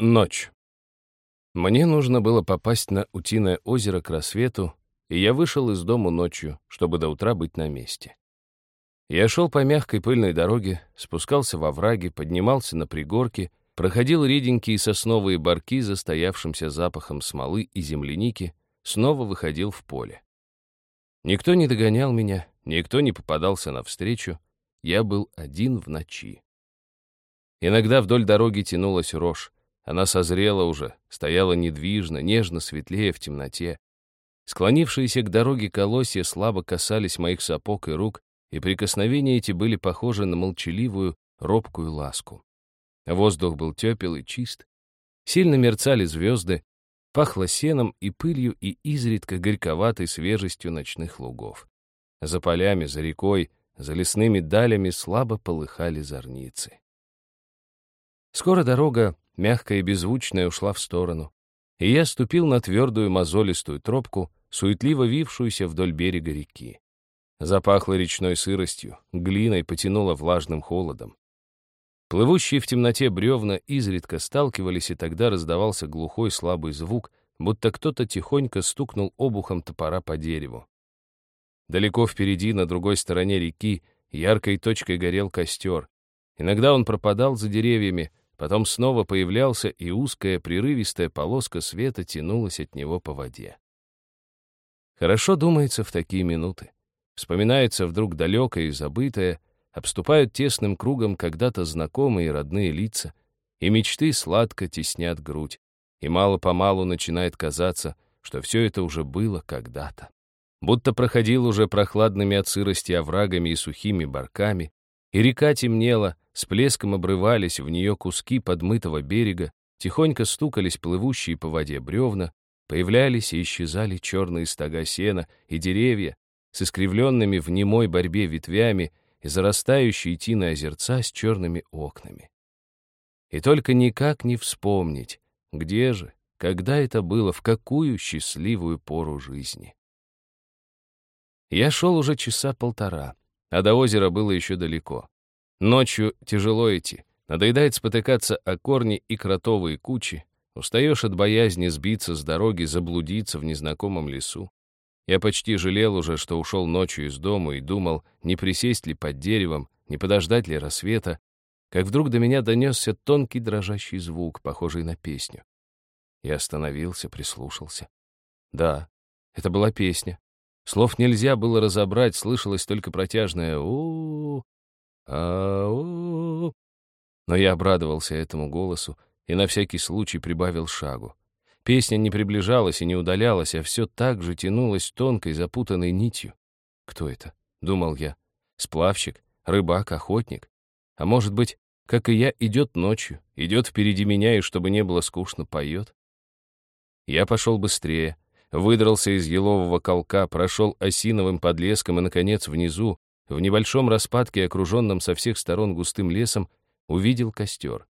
Ночь. Мне нужно было попасть на Утиное озеро к рассвету, и я вышел из дома ночью, чтобы до утра быть на месте. Я шел по мягкой пыльной дороге, спускался во враги, поднимался на пригорки, проходил реденькие сосновые барки, застоявшимся запахом смолы и земляники, снова выходил в поле. Никто не догонял меня, никто не попадался навстречу, я был один в ночи. Иногда вдоль дороги тянулась рожь, она созрела уже, стояла недвижно, нежно светлее в темноте. Склонившиеся к дороге колосья слабо касались моих сапог и рук, и прикосновения эти были похожи на молчаливую, робкую ласку. Воздух был тепел и чист. Сильно мерцали звезды, пахло сеном и пылью и изредка горьковатой свежестью ночных лугов. За полями, за рекой, за лесными далями слабо полыхали зорницы. Скоро дорога мягкая и беззвучная, ушла в сторону. И я ступил на твердую мозолистую тропку, суетливо вившуюся вдоль берега реки. Запахло речной сыростью, глиной потянуло влажным холодом. Плывущие в темноте бревна изредка сталкивались, и тогда раздавался глухой слабый звук, будто кто-то тихонько стукнул обухом топора по дереву. Далеко впереди, на другой стороне реки, яркой точкой горел костер. Иногда он пропадал за деревьями, Потом снова появлялся, и узкая прерывистая полоска света тянулась от него по воде. Хорошо думается в такие минуты. Вспоминается вдруг далекое и забытое, обступают тесным кругом когда-то знакомые и родные лица, и мечты сладко теснят грудь, и мало-помалу начинает казаться, что все это уже было когда-то. Будто проходил уже прохладными от сырости оврагами и сухими барками, и река темнела, с плеском обрывались в нее куски подмытого берега, тихонько стукались плывущие по воде бревна, появлялись и исчезали черные стога сена и деревья с искривленными в немой борьбе ветвями и зарастающие тины озерца с черными окнами. И только никак не вспомнить, где же, когда это было, в какую счастливую пору жизни. Я шел уже часа полтора, а до озера было еще далеко. Ночью тяжело идти, надоедает спотыкаться о корни и кротовые кучи, устаешь от боязни сбиться с дороги, заблудиться в незнакомом лесу. Я почти жалел уже, что ушел ночью из дома и думал, не присесть ли под деревом, не подождать ли рассвета, как вдруг до меня донесся тонкий дрожащий звук, похожий на песню. Я остановился, прислушался. Да, это была песня. Слов нельзя было разобрать, слышалось только протяжное у, -у, -у ау Но я обрадовался этому голосу и на всякий случай прибавил шагу. Песня не приближалась и не удалялась, а все так же тянулась тонкой, запутанной нитью. «Кто это?» — думал я. «Сплавщик? Рыбак? Охотник? А может быть, как и я, идет ночью, идет впереди меня и, чтобы не было скучно, поет?» Я пошел быстрее, выдрался из елового колка, прошел осиновым подлеском и, наконец, внизу, в небольшом распадке, окруженном со всех сторон густым лесом, увидел костер.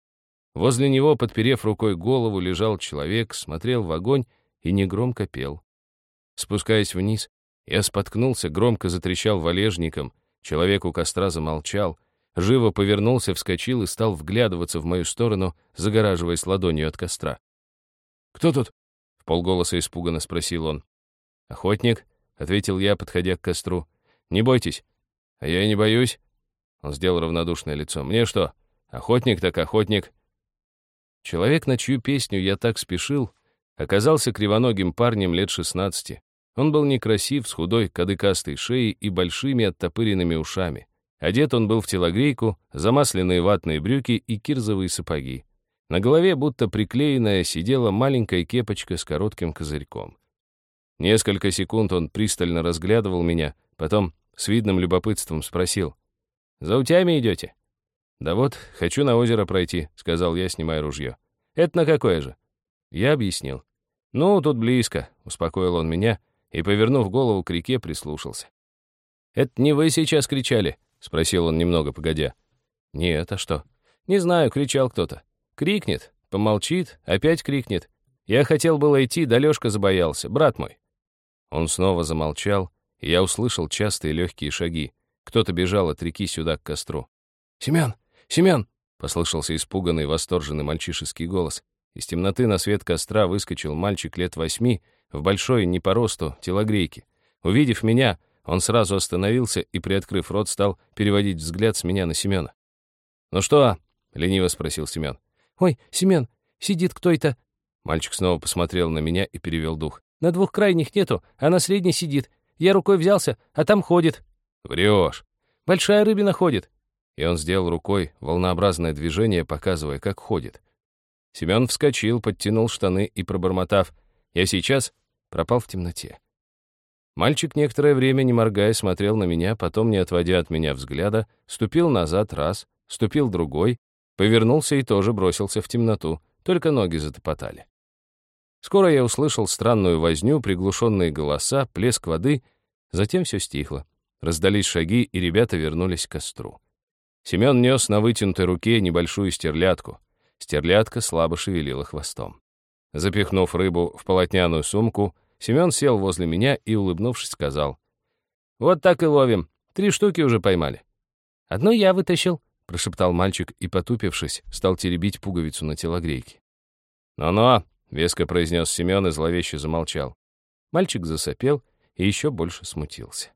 Возле него, подперев рукой голову, лежал человек, смотрел в огонь и негромко пел. Спускаясь вниз, я споткнулся, громко затрещал валежником, человек у костра замолчал, живо повернулся, вскочил и стал вглядываться в мою сторону, загораживаясь ладонью от костра. «Кто тут?» — в полголоса испуганно спросил он. «Охотник», — ответил я, подходя к костру. «Не бойтесь, а я не боюсь. Он сделал равнодушное лицо. Мне что, охотник так охотник. Человек, на чью песню я так спешил, оказался кривоногим парнем лет шестнадцати. Он был некрасив, с худой, кадыкастой шеей и большими оттопыренными ушами. Одет он был в телогрейку, замасленные ватные брюки и кирзовые сапоги. На голове, будто приклеенная, сидела маленькая кепочка с коротким козырьком. Несколько секунд он пристально разглядывал меня, потом с видным любопытством спросил. «За утями идете?» «Да вот, хочу на озеро пройти», — сказал я, снимая ружье. «Это на какое же?» Я объяснил. «Ну, тут близко», — успокоил он меня и, повернув голову к реке, прислушался. «Это не вы сейчас кричали?» — спросил он немного погодя. «Нет, а что?» «Не знаю, кричал кто-то. Крикнет, помолчит, опять крикнет. Я хотел было идти, да Лёшка забоялся, брат мой». Он снова замолчал, я услышал частые легкие шаги. Кто-то бежал от реки сюда к костру. «Семен! Семен!» — послышался испуганный, восторженный мальчишеский голос. Из темноты на свет костра выскочил мальчик лет восьми в большой, не по росту, телогрейке. Увидев меня, он сразу остановился и, приоткрыв рот, стал переводить взгляд с меня на Семена. «Ну что?» — лениво спросил Семен. «Ой, Семен, сидит кто-то». Мальчик снова посмотрел на меня и перевел дух. «На двух крайних нету, а на средней сидит. Я рукой взялся, а там ходит». «Врешь». «Большая рыбина ходит». И он сделал рукой волнообразное движение, показывая, как ходит. Семен вскочил, подтянул штаны и, пробормотав «Я сейчас», пропал в темноте. Мальчик некоторое время, не моргая, смотрел на меня, потом, не отводя от меня взгляда, ступил назад раз, ступил другой, повернулся и тоже бросился в темноту, только ноги затопотали. Скоро я услышал странную возню, приглушенные голоса, плеск воды, затем все стихло. Раздались шаги, и ребята вернулись к костру. Семен нес на вытянутой руке небольшую стерлядку. Стерлядка слабо шевелила хвостом. Запихнув рыбу в полотняную сумку, Семен сел возле меня и, улыбнувшись, сказал. «Вот так и ловим. Три штуки уже поймали». «Одну я вытащил», — прошептал мальчик и, потупившись, стал теребить пуговицу на телогрейке. «Ну-ну», — веско произнес Семен и зловеще замолчал. Мальчик засопел и еще больше смутился.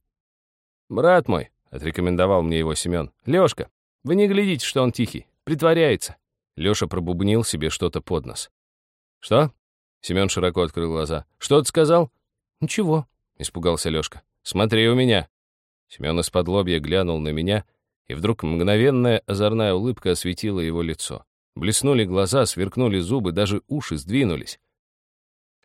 «Брат мой», — отрекомендовал мне его Семен, — «Лёшка, вы не глядите, что он тихий, притворяется». Лёша пробубнил себе что-то под нос. «Что?» — Семен широко открыл глаза. «Что ты сказал?» «Ничего», — испугался Лёшка. «Смотри у меня». Семен из-под лобья глянул на меня, и вдруг мгновенная озорная улыбка осветила его лицо. Блеснули глаза, сверкнули зубы, даже уши сдвинулись.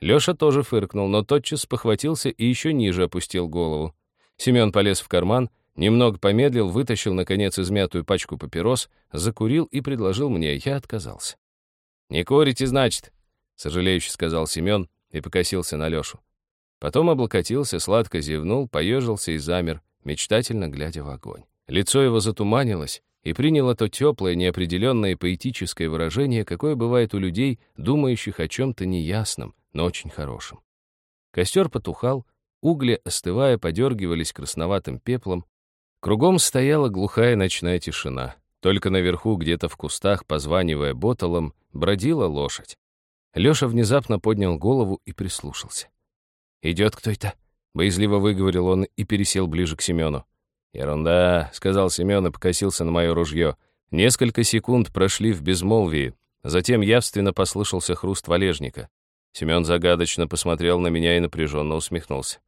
Лёша тоже фыркнул, но тотчас похватился и еще ниже опустил голову. Семен полез в карман, немного помедлил, вытащил, наконец, измятую пачку папирос, закурил и предложил мне. Я отказался. «Не курите, значит?» — сожалеюще сказал Семен и покосился на Лёшу. Потом облокотился, сладко зевнул, поежился и замер, мечтательно глядя в огонь. Лицо его затуманилось, и приняло то теплое, неопределенное поэтическое выражение, какое бывает у людей, думающих о чем-то неясном, но очень хорошем. Костер потухал, угли, остывая, подергивались красноватым пеплом. Кругом стояла глухая ночная тишина. Только наверху, где-то в кустах, позванивая боталом, бродила лошадь. Лёша внезапно поднял голову и прислушался. «Идет кто-то», — боязливо выговорил он и пересел ближе к Семену. «Ерунда», — сказал Семен и покосился на мое ружье. Несколько секунд прошли в безмолвии. Затем явственно послышался хруст валежника. Семен загадочно посмотрел на меня и напряженно усмехнулся.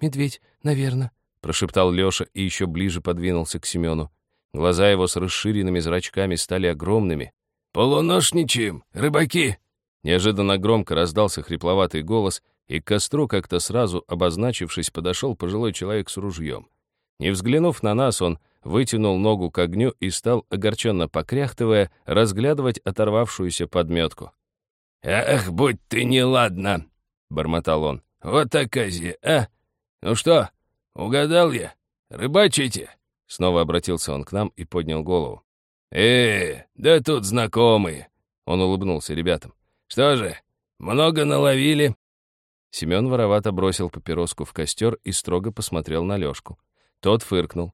«Медведь, наверное», — прошептал Лёша и еще ближе подвинулся к Семену. Глаза его с расширенными зрачками стали огромными. «Полуношничаем, рыбаки!» Неожиданно громко раздался хрипловатый голос, и к костру, как-то сразу обозначившись, подошел пожилой человек с ружьем. Не взглянув на нас, он вытянул ногу к огню и стал, огорченно покряхтывая, разглядывать оторвавшуюся подметку. «Эх, будь ты неладна!» — бормотал он. «Вот оказия, а? Ну что, угадал я? Рыбачите?» Снова обратился он к нам и поднял голову. «Э, да тут знакомые!» Он улыбнулся ребятам. «Что же, много наловили?» Семен воровато бросил папироску в костер и строго посмотрел на Лёшку. Тот фыркнул.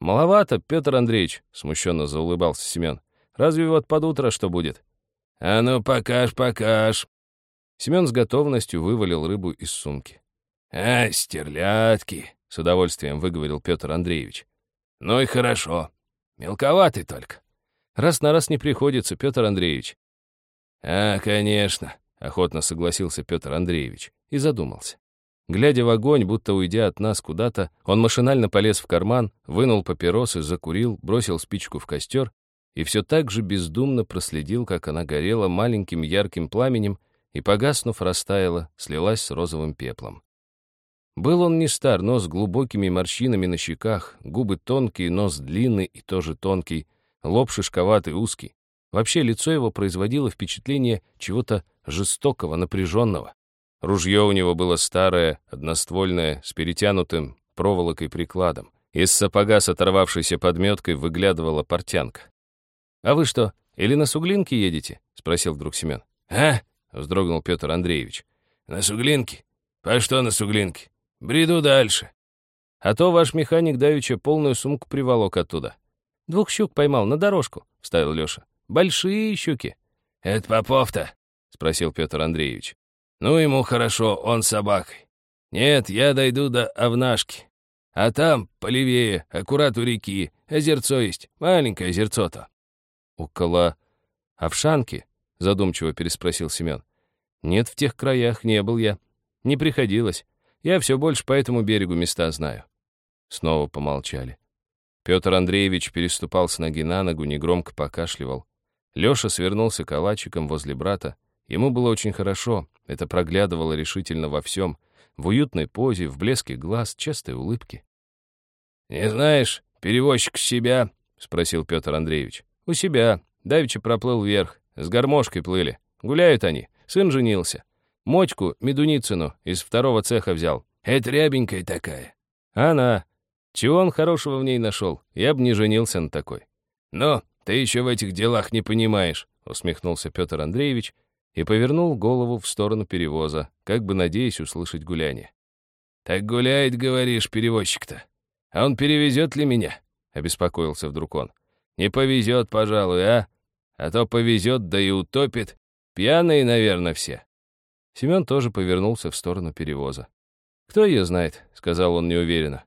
«Маловато, Петр Андреевич», — смущенно заулыбался Семен. «Разве вот под утро что будет?» «А ну, покаж, покаж». Семен с готовностью вывалил рыбу из сумки. «А, стерлядки», — с удовольствием выговорил Петр Андреевич. «Ну и хорошо. Мелковатый только». «Раз на раз не приходится, Петр Андреевич». «А, конечно», — охотно согласился Петр Андреевич и задумался. Глядя в огонь, будто уйдя от нас куда-то, он машинально полез в карман, вынул папиросы, закурил, бросил спичку в костер и все так же бездумно проследил, как она горела маленьким ярким пламенем и, погаснув, растаяла, слилась с розовым пеплом. Был он не стар, но с глубокими морщинами на щеках, губы тонкие, нос длинный и тоже тонкий, лоб шишковатый, узкий. Вообще лицо его производило впечатление чего-то жестокого, напряженного. Ружье у него было старое, одноствольное, с перетянутым проволокой прикладом. Из сапога с оторвавшейся подметкой выглядывала портянка. «А вы что, или на суглинке едете?» — спросил вдруг Семен. «А?» — вздрогнул Петр Андреевич. «На суглинке? По что на суглинке? Бреду дальше». «А то ваш механик давеча полную сумку приволок оттуда». «Двух щук поймал на дорожку», — вставил Лёша. «Большие щуки». «Это Попов-то?» — спросил Петр Андреевич. «Ну, ему хорошо, он с собакой. Нет, я дойду до Овнашки. А там, полевее, аккурат у реки, озерцо есть, маленькое озерцо-то». «Около Овшанки?» — задумчиво переспросил Семен. «Нет, в тех краях не был я. Не приходилось. Я все больше по этому берегу места знаю». Снова помолчали. Петр Андреевич переступал с ноги на ногу, негромко покашливал. Лёша свернулся калачиком возле брата. Ему было очень хорошо, это проглядывало решительно во всем, в уютной позе, в блеске глаз, частой улыбке. «Не знаешь, перевозчик с себя?» — спросил Петр Андреевич. «У себя. Давича проплыл вверх. С гармошкой плыли. Гуляют они. Сын женился. Мочку Медуницыну из второго цеха взял. Это рябенькая такая». «Она. Чего он хорошего в ней нашел? Я бы не женился на такой. Но ты еще в этих делах не понимаешь, усмехнулся Петр Андреевич и повернул голову в сторону перевоза, как бы надеясь услышать гуляние. Так гуляет, говоришь, перевозчик-то. А он перевезет ли меня? Обеспокоился вдруг он. Не повезет, пожалуй, а? А то повезет, да и утопит. Пьяные, наверное, все. Семен тоже повернулся в сторону перевоза. «Кто ее знает?» — сказал он неуверенно.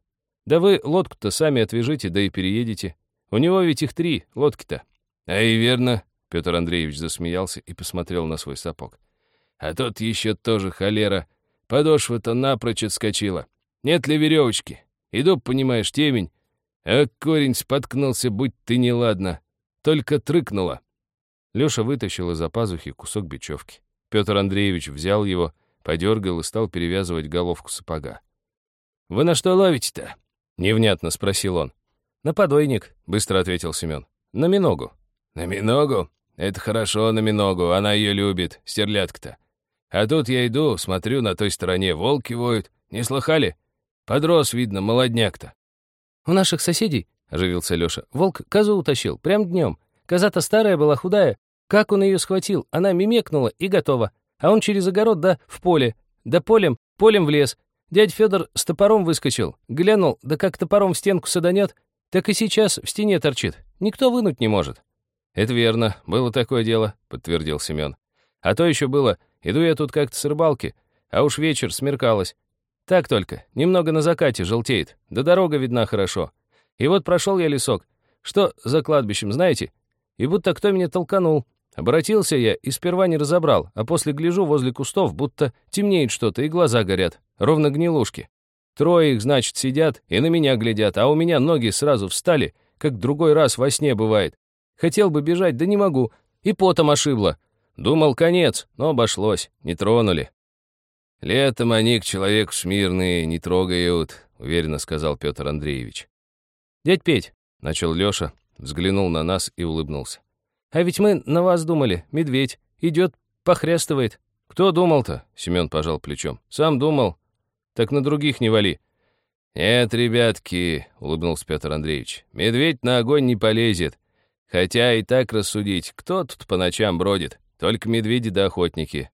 Да вы лодку-то сами отвяжите, да и переедете. У него ведь их три лодки-то. А и верно, Петр Андреевич засмеялся и посмотрел на свой сапог. А тот еще тоже холера. Подошва-то напрочь отскочила. Нет ли веревочки? Иду, понимаешь, темень. А корень споткнулся, будь ты неладно. Только трыкнула. Леша вытащил из-за пазухи кусок бечевки. Петр Андреевич взял его, подергал и стал перевязывать головку сапога. «Вы на что ловите-то?» Невнятно спросил он. «На подойник», — быстро ответил Семен. «На миногу». «На миногу? Это хорошо, на миногу. Она ее любит, стерлядка-то. А тут я иду, смотрю, на той стороне волки воют. Не слыхали? Подрос, видно, молодняк-то». «У наших соседей», — оживился Леша, — «волк козу утащил, прям днем. Коза-то старая была, худая. Как он ее схватил? Она мимекнула и готова. А он через огород, да в поле. Да полем, полем в лес. Дядь Федор с топором выскочил, глянул, да как топором в стенку саданет, так и сейчас в стене торчит. Никто вынуть не может. «Это верно, было такое дело», — подтвердил Семен. «А то еще было, иду я тут как-то с рыбалки, а уж вечер смеркалось. Так только, немного на закате желтеет, да дорога видна хорошо. И вот прошел я лесок. Что за кладбищем, знаете? И будто кто меня толканул. Обратился я и сперва не разобрал, а после гляжу возле кустов, будто темнеет что-то и глаза горят, ровно гнилушки. Трое их, значит, сидят и на меня глядят, а у меня ноги сразу встали, как другой раз во сне бывает. Хотел бы бежать, да не могу, и потом ошибло. Думал, конец, но обошлось, не тронули. «Летом они к человеку смирные не трогают», — уверенно сказал Петр Андреевич. «Дядь Петь», — начал Леша, взглянул на нас и улыбнулся. А ведь мы на вас думали. Медведь. Идет, похрястывает. Кто думал-то? Семен пожал плечом. Сам думал. Так на других не вали. Нет, ребятки, улыбнулся Петр Андреевич. Медведь на огонь не полезет. Хотя и так рассудить, кто тут по ночам бродит? Только медведи да охотники.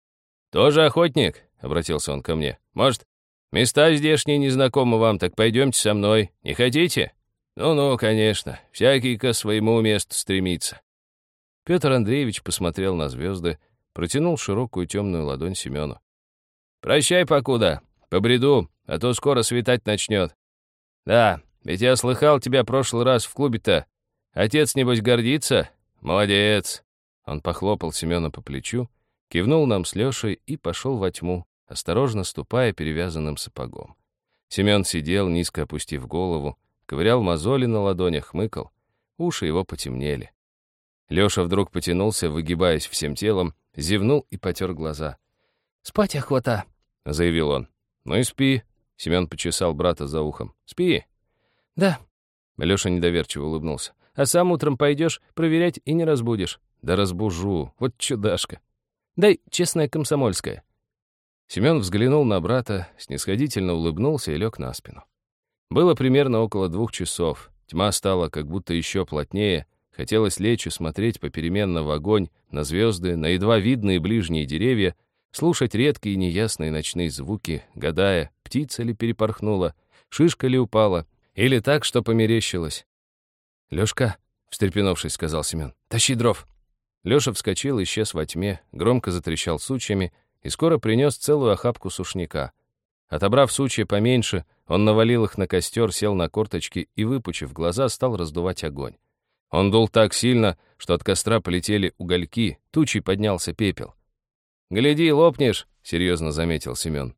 Тоже охотник? Обратился он ко мне. Может, места здешние незнакомы вам, так пойдемте со мной. Не хотите? Ну-ну, конечно. Всякий ко своему месту стремится. Петр Андреевич посмотрел на звезды, протянул широкую темную ладонь Семену. «Прощай, покуда. Побреду, а то скоро светать начнет. Да, ведь я слыхал тебя прошлый раз в клубе-то. Отец, небось, гордится? Молодец!» Он похлопал Семена по плечу, кивнул нам с Лешей и пошел во тьму, осторожно ступая перевязанным сапогом. Семен сидел, низко опустив голову, ковырял мозоли на ладонях, хмыкал. Уши его потемнели. Лёша вдруг потянулся, выгибаясь всем телом, зевнул и потер глаза. «Спать охота», — заявил он. «Ну и спи», — Семён почесал брата за ухом. «Спи». «Да». Лёша недоверчиво улыбнулся. «А сам утром пойдешь проверять и не разбудишь». «Да разбужу, вот чудашка». «Дай честное комсомольское». Семён взглянул на брата, снисходительно улыбнулся и лег на спину. Было примерно около двух часов. Тьма стала как будто еще плотнее, Хотелось лечь и смотреть попеременно в огонь, на звезды, на едва видные ближние деревья, слушать редкие неясные ночные звуки, гадая, птица ли перепорхнула, шишка ли упала, или так, что померещилось. «Лёшка», — встрепенувшись, сказал Семен, — «тащи дров». Лёша вскочил, исчез во тьме, громко затрещал сучьями и скоро принес целую охапку сушняка. Отобрав сучья поменьше, он навалил их на костер, сел на корточки и, выпучив глаза, стал раздувать огонь. Он дул так сильно, что от костра полетели угольки, тучей поднялся пепел. «Гляди, лопнешь!» — серьезно заметил Семен.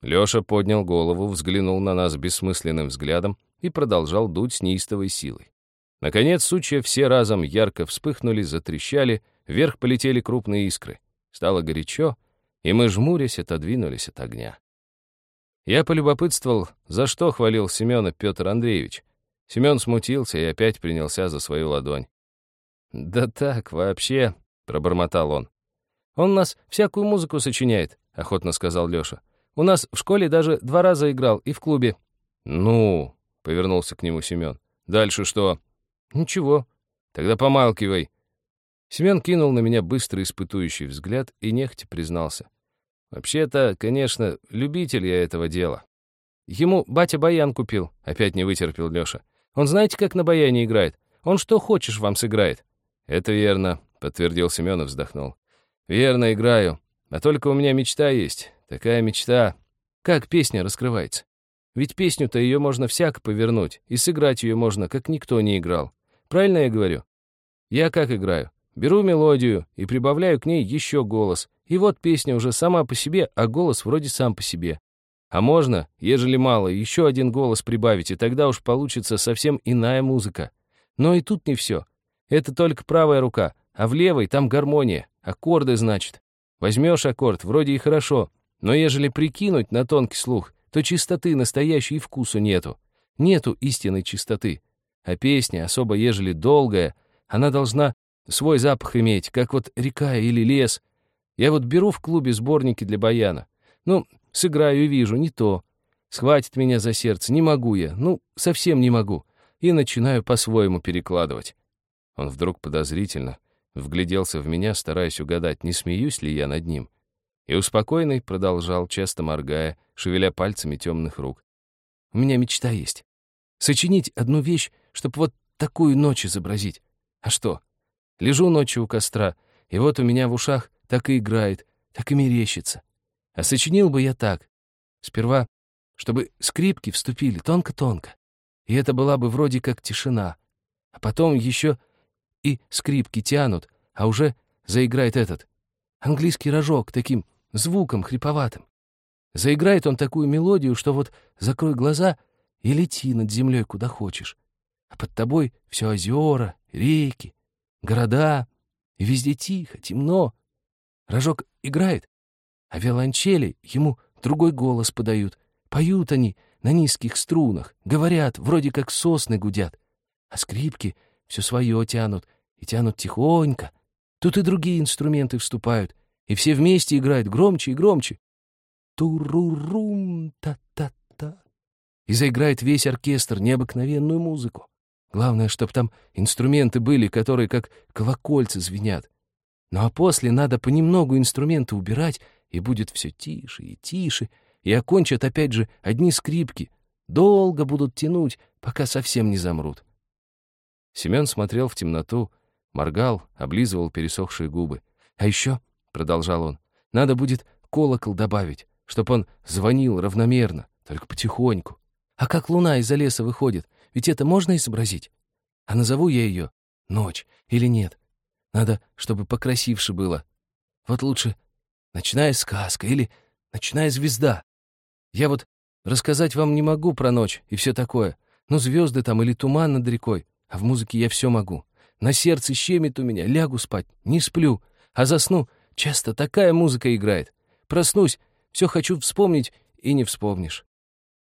Лёша поднял голову, взглянул на нас бессмысленным взглядом и продолжал дуть с неистовой силой. Наконец, сучья все разом ярко вспыхнули, затрещали, вверх полетели крупные искры. Стало горячо, и мы, жмурясь, отодвинулись от огня. Я полюбопытствовал, за что хвалил Семена Петр Андреевич. Семен смутился и опять принялся за свою ладонь. «Да так, вообще», — пробормотал он. «Он нас всякую музыку сочиняет», — охотно сказал Лёша. «У нас в школе даже два раза играл и в клубе». «Ну», — повернулся к нему Семен. «Дальше что?» «Ничего». «Тогда помалкивай». Семен кинул на меня быстрый испытующий взгляд и нехотя признался. «Вообще-то, конечно, любитель я этого дела». «Ему батя баян купил», — опять не вытерпел Лёша. Он знаете, как на баяне играет? Он что хочешь вам сыграет». «Это верно», — подтвердил Семен и вздохнул. «Верно, играю. А только у меня мечта есть. Такая мечта...» «Как песня раскрывается? Ведь песню-то ее можно всяко повернуть, и сыграть ее можно, как никто не играл. Правильно я говорю? Я как играю? Беру мелодию и прибавляю к ней еще голос. И вот песня уже сама по себе, а голос вроде сам по себе. А можно, ежели мало, еще один голос прибавить, и тогда уж получится совсем иная музыка. Но и тут не все. Это только правая рука, а в левой там гармония, аккорды, значит. Возьмешь аккорд, вроде и хорошо, но ежели прикинуть на тонкий слух, то чистоты настоящей вкусу нету. Нету истинной чистоты. А песня, особо ежели долгая, она должна свой запах иметь, как вот река или лес. Я вот беру в клубе сборники для баяна. Ну, Сыграю и вижу, не то. Схватит меня за сердце, не могу я, ну, совсем не могу. И начинаю по-своему перекладывать. Он вдруг подозрительно вгляделся в меня, стараясь угадать, не смеюсь ли я над ним. И успокойный продолжал, часто моргая, шевеля пальцами темных рук. У меня мечта есть. Сочинить одну вещь, чтобы вот такую ночь изобразить. А что? Лежу ночью у костра, и вот у меня в ушах так и играет, так и мерещится. А сочинил бы я так. Сперва, чтобы скрипки вступили тонко-тонко. И это была бы вроде как тишина. А потом еще и скрипки тянут, а уже заиграет этот английский рожок таким звуком хриповатым. Заиграет он такую мелодию, что вот закрой глаза и лети над землей куда хочешь. А под тобой все озера, реки, города, и везде тихо, темно. Рожок играет, а виолончели ему другой голос подают. Поют они на низких струнах, говорят, вроде как сосны гудят. А скрипки все свое тянут, и тянут тихонько. Тут и другие инструменты вступают, и все вместе играют громче и громче. Турурум та-та-та. И заиграет весь оркестр необыкновенную музыку. Главное, чтоб там инструменты были, которые как колокольцы звенят. Ну а после надо понемногу инструменты убирать и будет все тише и тише, и окончат опять же одни скрипки. Долго будут тянуть, пока совсем не замрут. Семен смотрел в темноту, моргал, облизывал пересохшие губы. «А еще», — продолжал он, — «надо будет колокол добавить, чтоб он звонил равномерно, только потихоньку. А как луна из-за леса выходит, ведь это можно изобразить? А назову я ее «Ночь» или нет? Надо, чтобы покрасивше было. Вот лучше ночная сказка или ночная звезда. Я вот рассказать вам не могу про ночь и все такое. Ну, звезды там или туман над рекой, а в музыке я все могу. На сердце щемит у меня, лягу спать, не сплю, а засну, часто такая музыка играет. Проснусь, все хочу вспомнить, и не вспомнишь.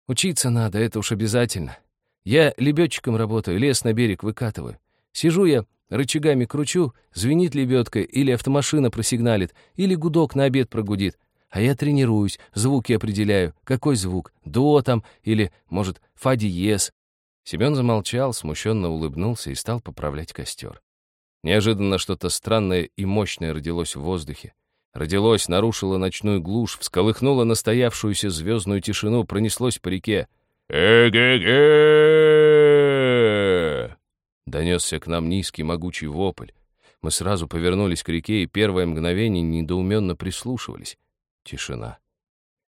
Учиться надо, это уж обязательно. Я лебедчиком работаю, лес на берег выкатываю. Сижу я, Рычагами кручу, звенит лебедка, или автомашина просигналит, или гудок на обед прогудит. А я тренируюсь, звуки определяю. Какой звук? До там, или, может, фа диез. Семен замолчал, смущенно улыбнулся и стал поправлять костер. Неожиданно что-то странное и мощное родилось в воздухе. Родилось, нарушило ночную глушь, всколыхнуло настоявшуюся звездную тишину, пронеслось по реке. «Эге-ге!» Донесся к нам низкий могучий вопль. Мы сразу повернулись к реке и первое мгновение недоуменно прислушивались. Тишина.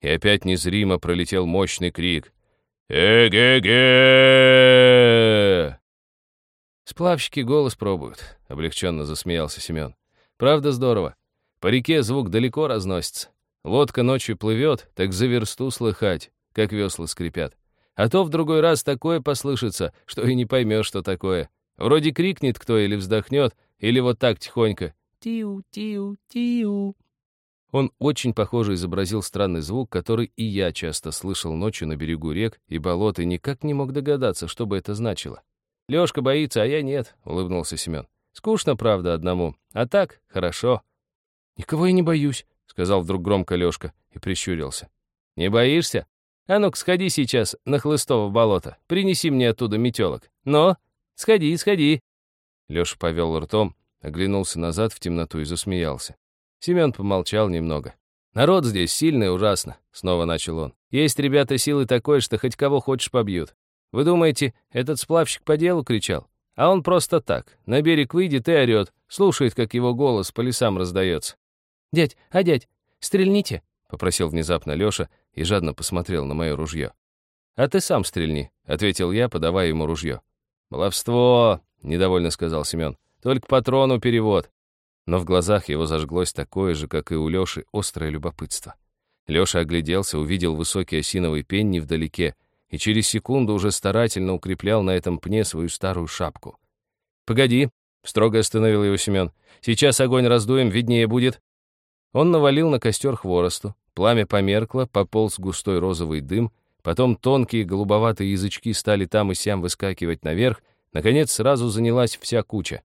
И опять незримо пролетел мощный крик. «Эге-ге!» «Сплавщики голос пробуют», — облегченно засмеялся Семен. «Правда здорово. По реке звук далеко разносится. Лодка ночью плывет, так за версту слыхать, как весла скрипят. А то в другой раз такое послышится, что и не поймешь, что такое. Вроде крикнет кто или вздохнет, или вот так тихонько. Тиу, тиу, тиу. Он очень похоже изобразил странный звук, который и я часто слышал ночью на берегу рек и болот, и никак не мог догадаться, что бы это значило. «Лёшка боится, а я нет», — улыбнулся Семен. «Скучно, правда, одному. А так, хорошо». «Никого я не боюсь», — сказал вдруг громко Лёшка и прищурился. «Не боишься? А ну-ка, сходи сейчас на Хлыстово болото, принеси мне оттуда метелок. Но, сходи, сходи». Лёша повел ртом, оглянулся назад в темноту и засмеялся. Семен помолчал немного. «Народ здесь сильный ужасно», — снова начал он. «Есть ребята силы такой, что хоть кого хочешь побьют. Вы думаете, этот сплавщик по делу кричал? А он просто так, на берег выйдет и орёт, слушает, как его голос по лесам раздается. «Дядь, а дядь, стрельните», — попросил внезапно Лёша и жадно посмотрел на мое ружье. «А ты сам стрельни», — ответил я, подавая ему ружье. «Баловство», — недовольно сказал Семен. «Только патрону перевод. Но в глазах его зажглось такое же, как и у Лёши, острое любопытство. Лёша огляделся, увидел высокий осиновый пень невдалеке и через секунду уже старательно укреплял на этом пне свою старую шапку. «Погоди», — строго остановил его Семён, — «сейчас огонь раздуем, виднее будет». Он навалил на костер хворосту, пламя померкло, пополз густой розовый дым, потом тонкие голубоватые язычки стали там и сям выскакивать наверх, наконец сразу занялась вся куча.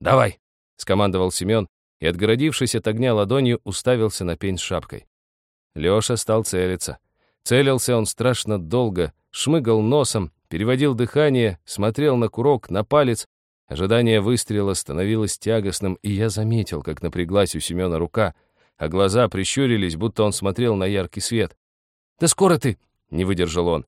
«Давай!» — скомандовал Семен и, отгородившись от огня ладонью, уставился на пень с шапкой. Лёша стал целиться. Целился он страшно долго, шмыгал носом, переводил дыхание, смотрел на курок, на палец. Ожидание выстрела становилось тягостным, и я заметил, как напряглась у Семена рука, а глаза прищурились, будто он смотрел на яркий свет. «Да скоро ты!» — не выдержал он.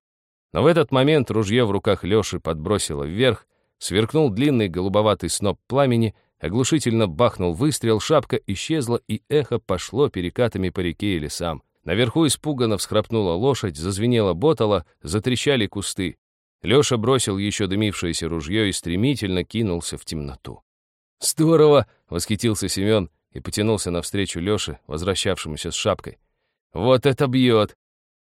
Но в этот момент ружье в руках Лёши подбросило вверх, сверкнул длинный голубоватый сноп пламени — Оглушительно бахнул выстрел, шапка исчезла, и эхо пошло перекатами по реке и лесам. Наверху испуганно всхрапнула лошадь, зазвенела ботала, затрещали кусты. Лёша бросил еще дымившееся ружье и стремительно кинулся в темноту. «Здорово!» — восхитился Семен и потянулся навстречу Лёше, возвращавшемуся с шапкой. «Вот это бьет!»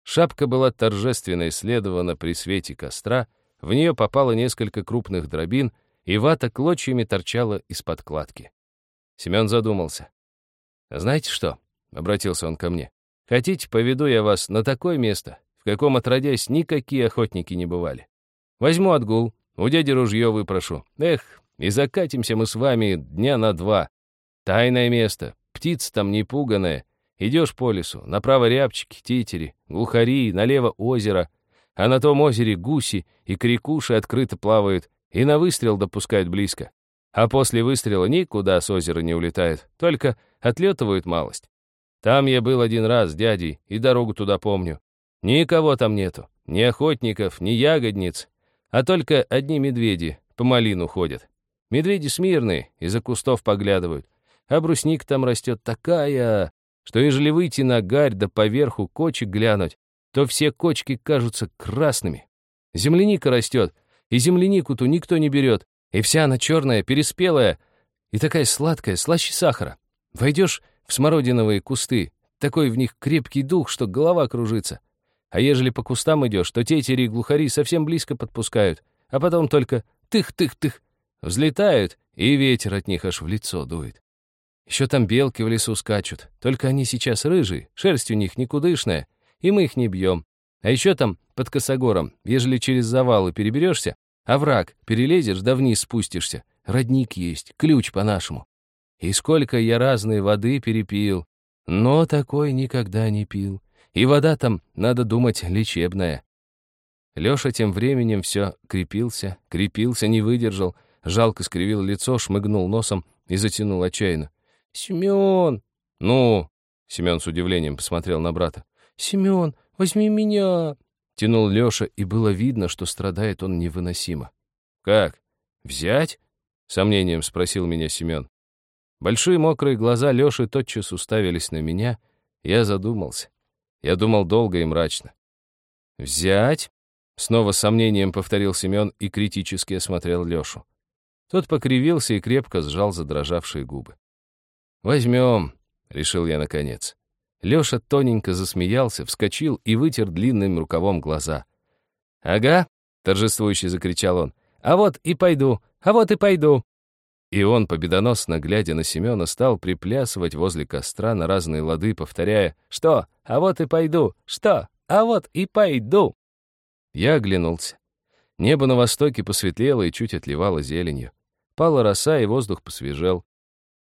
Шапка была торжественно исследована при свете костра, в нее попало несколько крупных дробин — и вата клочьями торчала из-под кладки. Семен задумался. «Знаете что?» — обратился он ко мне. «Хотите, поведу я вас на такое место, в каком, отродясь, никакие охотники не бывали. Возьму отгул, у дяди ружье выпрошу. Эх, и закатимся мы с вами дня на два. Тайное место, птица там не пуганая. Идешь по лесу, направо рябчики, титери, глухари, налево озеро, а на том озере гуси и крикуши открыто плавают, и на выстрел допускают близко. А после выстрела никуда с озера не улетает, только отлетывают малость. Там я был один раз с дядей, и дорогу туда помню. Никого там нету, ни охотников, ни ягодниц, а только одни медведи по малину ходят. Медведи смирные, из-за кустов поглядывают. А брусник там растет такая, что ежели выйти на гарь да поверху кочек глянуть, то все кочки кажутся красными. Земляника растет, и землянику-то никто не берет, и вся она черная, переспелая, и такая сладкая, слаще сахара. Войдешь в смородиновые кусты, такой в них крепкий дух, что голова кружится. А ежели по кустам идешь, то тетери и глухари совсем близко подпускают, а потом только тых-тых-тых, взлетают, и ветер от них аж в лицо дует. Еще там белки в лесу скачут, только они сейчас рыжие, шерсть у них никудышная, и мы их не бьем. А еще там, под косогором, ежели через завалы переберешься, овраг перелезешь да вниз спустишься, родник есть, ключ по-нашему. И сколько я разной воды перепил, но такой никогда не пил. И вода там, надо думать, лечебная. Лёша тем временем все крепился, крепился, не выдержал, жалко скривил лицо, шмыгнул носом и затянул отчаянно. «Семён!» «Ну?» — Семён с удивлением посмотрел на брата. «Семён, возьми меня!» Тянул Лёша, и было видно, что страдает он невыносимо. «Как? Взять?» — сомнением спросил меня Семён. Большие мокрые глаза Лёши тотчас уставились на меня. Я задумался. Я думал долго и мрачно. «Взять?» — снова с сомнением повторил Семён и критически осмотрел Лёшу. Тот покривился и крепко сжал задрожавшие губы. «Возьмем», — решил я наконец. Лёша тоненько засмеялся, вскочил и вытер длинным рукавом глаза. «Ага», — торжествующе закричал он, — «а вот и пойду, а вот и пойду». И он, победоносно глядя на Семёна, стал приплясывать возле костра на разные лады, повторяя «Что? А вот и пойду! Что? А вот и пойду!» Я оглянулся. Небо на востоке посветлело и чуть отливало зеленью. Пала роса, и воздух посвежел.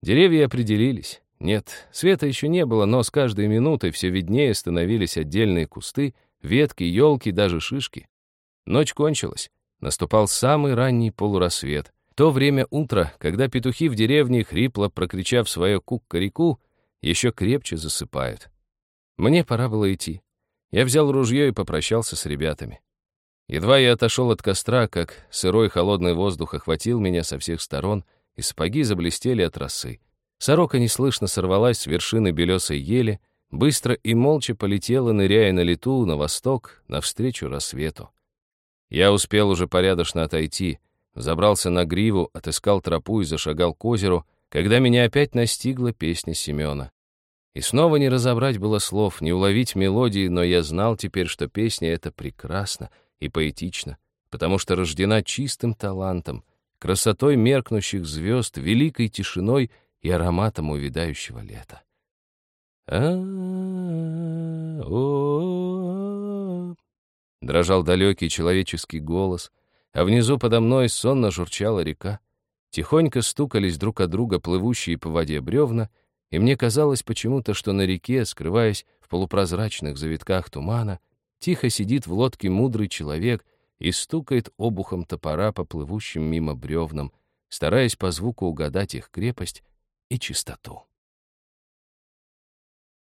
Деревья определились. Нет, света еще не было, но с каждой минутой все виднее становились отдельные кусты, ветки, елки, даже шишки. Ночь кончилась. Наступал самый ранний полурассвет. То время утра, когда петухи в деревне, хрипло прокричав свое кук-карику, еще крепче засыпают. Мне пора было идти. Я взял ружье и попрощался с ребятами. Едва я отошел от костра, как сырой холодный воздух охватил меня со всех сторон, и сапоги заблестели от росы. Сорока неслышно сорвалась с вершины белесой ели, быстро и молча полетела, ныряя на лету на восток, навстречу рассвету. Я успел уже порядочно отойти, забрался на гриву, отыскал тропу и зашагал к озеру, когда меня опять настигла песня Семена. И снова не разобрать было слов, не уловить мелодии, но я знал теперь, что песня эта прекрасна и поэтична, потому что рождена чистым талантом, красотой меркнущих звезд, великой тишиной и ароматом увядающего лета. а Дрожал далекий человеческий голос, а внизу подо мной сонно журчала река. Тихонько стукались друг от друга плывущие по воде бревна, и мне казалось почему-то, что на реке, скрываясь в полупрозрачных завитках тумана, тихо сидит в лодке мудрый человек и стукает обухом топора по плывущим мимо бревнам, стараясь по звуку угадать их крепость и чистоту.